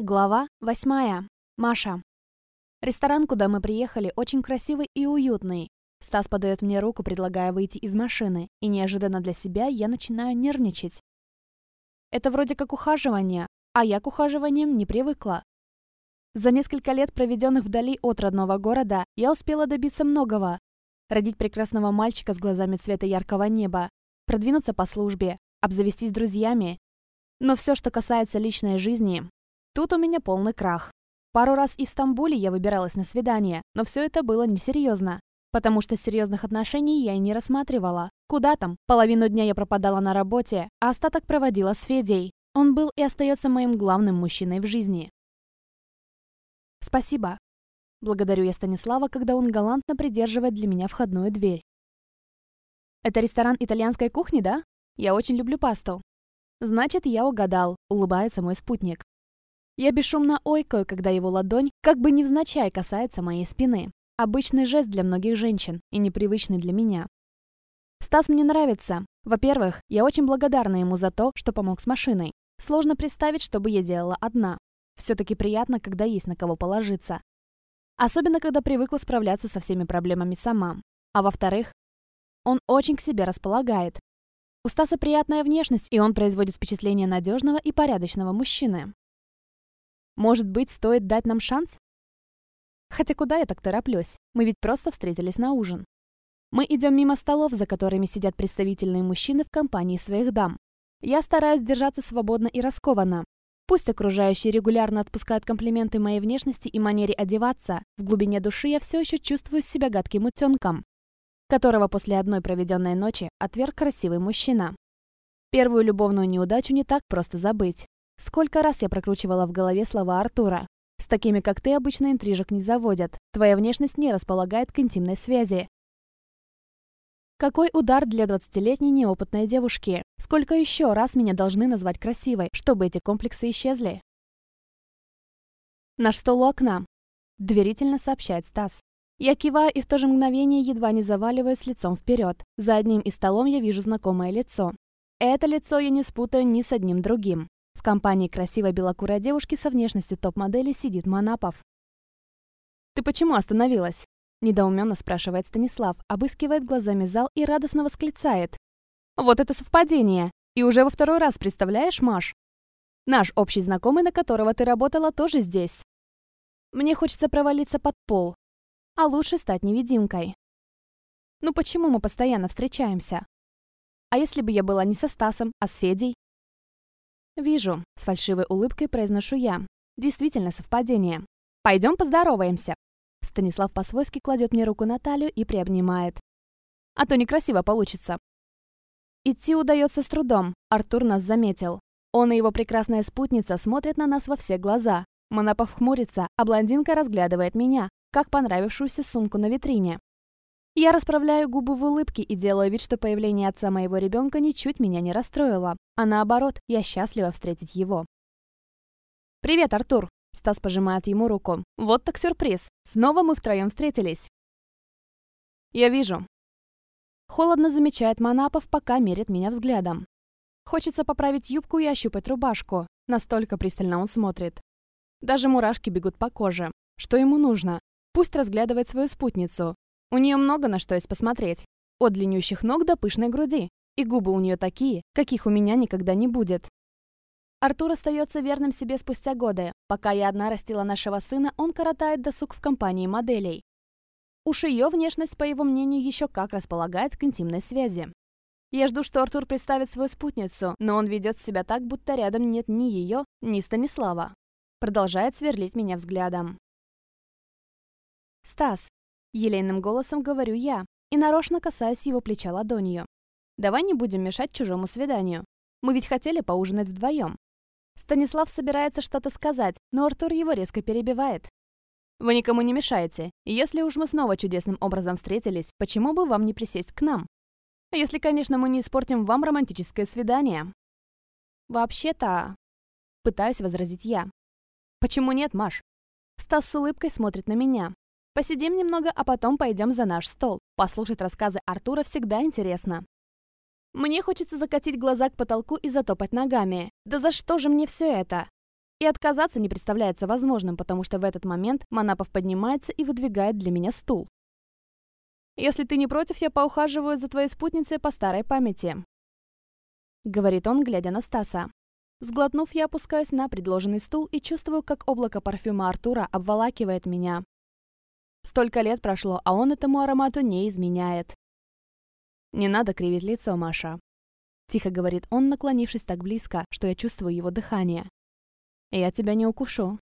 Глава восьмая. Маша. Ресторан, куда мы приехали, очень красивый и уютный. Стас подает мне руку, предлагая выйти из машины, и неожиданно для себя я начинаю нервничать. Это вроде как ухаживание, а я к ухаживаниям не привыкла. За несколько лет, проведенных вдали от родного города, я успела добиться многого. Родить прекрасного мальчика с глазами цвета яркого неба, продвинуться по службе, обзавестись друзьями. Но все, что касается личной жизни, Тут у меня полный крах. Пару раз и в Стамбуле я выбиралась на свидание, но все это было несерьезно. Потому что серьезных отношений я и не рассматривала. Куда там? Половину дня я пропадала на работе, а остаток проводила с Федей. Он был и остается моим главным мужчиной в жизни. Спасибо. Благодарю я Станислава, когда он галантно придерживает для меня входную дверь. Это ресторан итальянской кухни, да? Я очень люблю пасту. Значит, я угадал, улыбается мой спутник. Я бесшумно ойкаю, когда его ладонь как бы невзначай касается моей спины. Обычный жест для многих женщин и непривычный для меня. Стас мне нравится. Во-первых, я очень благодарна ему за то, что помог с машиной. Сложно представить, что бы я делала одна. Все-таки приятно, когда есть на кого положиться. Особенно, когда привыкла справляться со всеми проблемами сама. А во-вторых, он очень к себе располагает. У Стаса приятная внешность, и он производит впечатление надежного и порядочного мужчины. Может быть, стоит дать нам шанс? Хотя куда я так тороплюсь? Мы ведь просто встретились на ужин. Мы идем мимо столов, за которыми сидят представительные мужчины в компании своих дам. Я стараюсь держаться свободно и раскованно. Пусть окружающие регулярно отпускают комплименты моей внешности и манере одеваться, в глубине души я все еще чувствую себя гадким утенком, которого после одной проведенной ночи отверг красивый мужчина. Первую любовную неудачу не так просто забыть. Сколько раз я прокручивала в голове слова Артура. С такими, как ты, обычно интрижек не заводят. Твоя внешность не располагает к интимной связи. Какой удар для двадцатилетней неопытной девушки? Сколько еще раз меня должны назвать красивой, чтобы эти комплексы исчезли? Наш стол у окна. Доверительно сообщает Стас. Я киваю и в то же мгновение едва не заваливаюсь лицом вперед. За одним из столом я вижу знакомое лицо. Это лицо я не спутаю ни с одним другим. В компании красивой белокурой девушки со внешностью топ-модели сидит Манапов. «Ты почему остановилась?» Недоуменно спрашивает Станислав, обыскивает глазами зал и радостно восклицает. «Вот это совпадение! И уже во второй раз, представляешь, Маш? Наш общий знакомый, на которого ты работала, тоже здесь. Мне хочется провалиться под пол, а лучше стать невидимкой. Ну почему мы постоянно встречаемся? А если бы я была не со Стасом, а с Федей? «Вижу», — с фальшивой улыбкой произношу я. «Действительно совпадение. Пойдем поздороваемся». Станислав по-свойски кладет мне руку на талию и приобнимает. «А то некрасиво получится». Идти удается с трудом. Артур нас заметил. Он и его прекрасная спутница смотрят на нас во все глаза. Монапов хмурится, а блондинка разглядывает меня, как понравившуюся сумку на витрине. Я расправляю губы в улыбке и делаю вид, что появление отца моего ребенка ничуть меня не расстроило, а наоборот, я счастлива встретить его. «Привет, Артур!» Стас пожимает ему руку. «Вот так сюрприз! Снова мы втроем встретились!» «Я вижу!» Холодно замечает Манапов, пока мерит меня взглядом. Хочется поправить юбку и ощупать рубашку. Настолько пристально он смотрит. Даже мурашки бегут по коже. Что ему нужно? Пусть разглядывает свою спутницу. У нее много на что есть посмотреть. От длиннющих ног до пышной груди. И губы у нее такие, каких у меня никогда не будет. Артур остается верным себе спустя годы. Пока я одна растила нашего сына, он коротает досуг в компании моделей. Уж ее внешность, по его мнению, еще как располагает к интимной связи. Я жду, что Артур представит свою спутницу, но он ведет себя так, будто рядом нет ни ее, ни Станислава. Продолжает сверлить меня взглядом. «Стас, Елейным голосом говорю я и нарочно касаюсь его плеча ладонью. «Давай не будем мешать чужому свиданию. Мы ведь хотели поужинать вдвоем». Станислав собирается что-то сказать, но Артур его резко перебивает. «Вы никому не мешаете. Если уж мы снова чудесным образом встретились, почему бы вам не присесть к нам? Если, конечно, мы не испортим вам романтическое свидание». «Вообще-то...» Пытаюсь возразить я. «Почему нет, Маш?» Стас с улыбкой смотрит на меня. Посидим немного, а потом пойдем за наш стол. Послушать рассказы Артура всегда интересно. Мне хочется закатить глаза к потолку и затопать ногами. Да за что же мне все это? И отказаться не представляется возможным, потому что в этот момент Манапов поднимается и выдвигает для меня стул. «Если ты не против, я поухаживаю за твоей спутницей по старой памяти», — говорит он, глядя на Стаса. Сглотнув, я опускаюсь на предложенный стул и чувствую, как облако парфюма Артура обволакивает меня. Столько лет прошло, а он этому аромату не изменяет. «Не надо кривить лицо, Маша», — тихо говорит он, наклонившись так близко, что я чувствую его дыхание. «Я тебя не укушу.